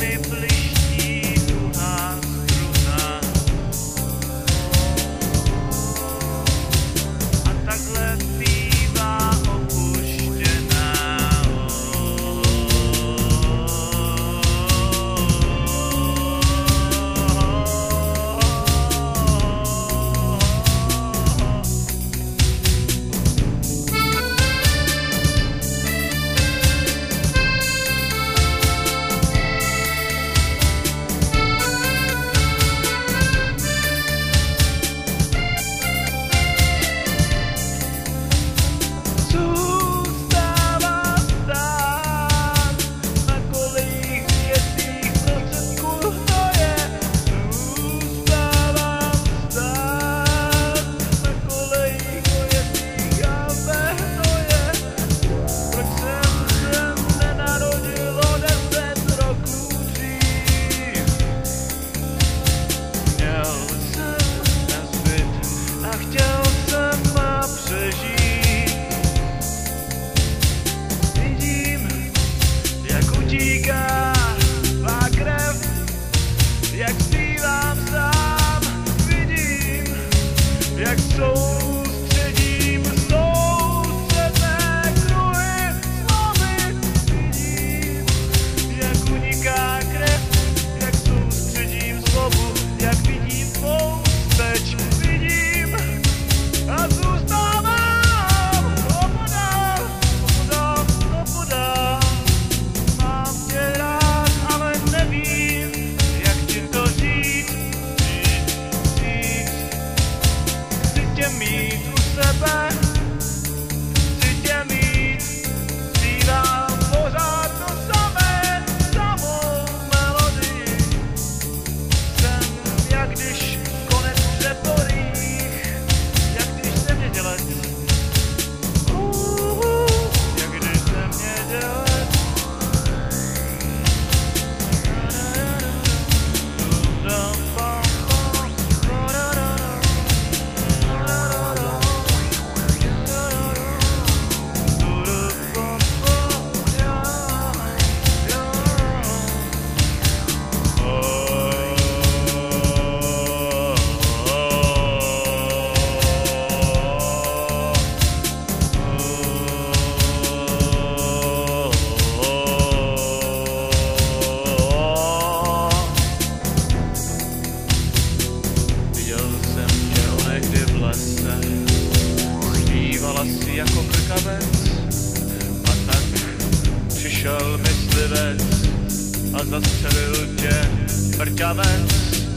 me přišel myslivec a zastřelil tě mrťavec.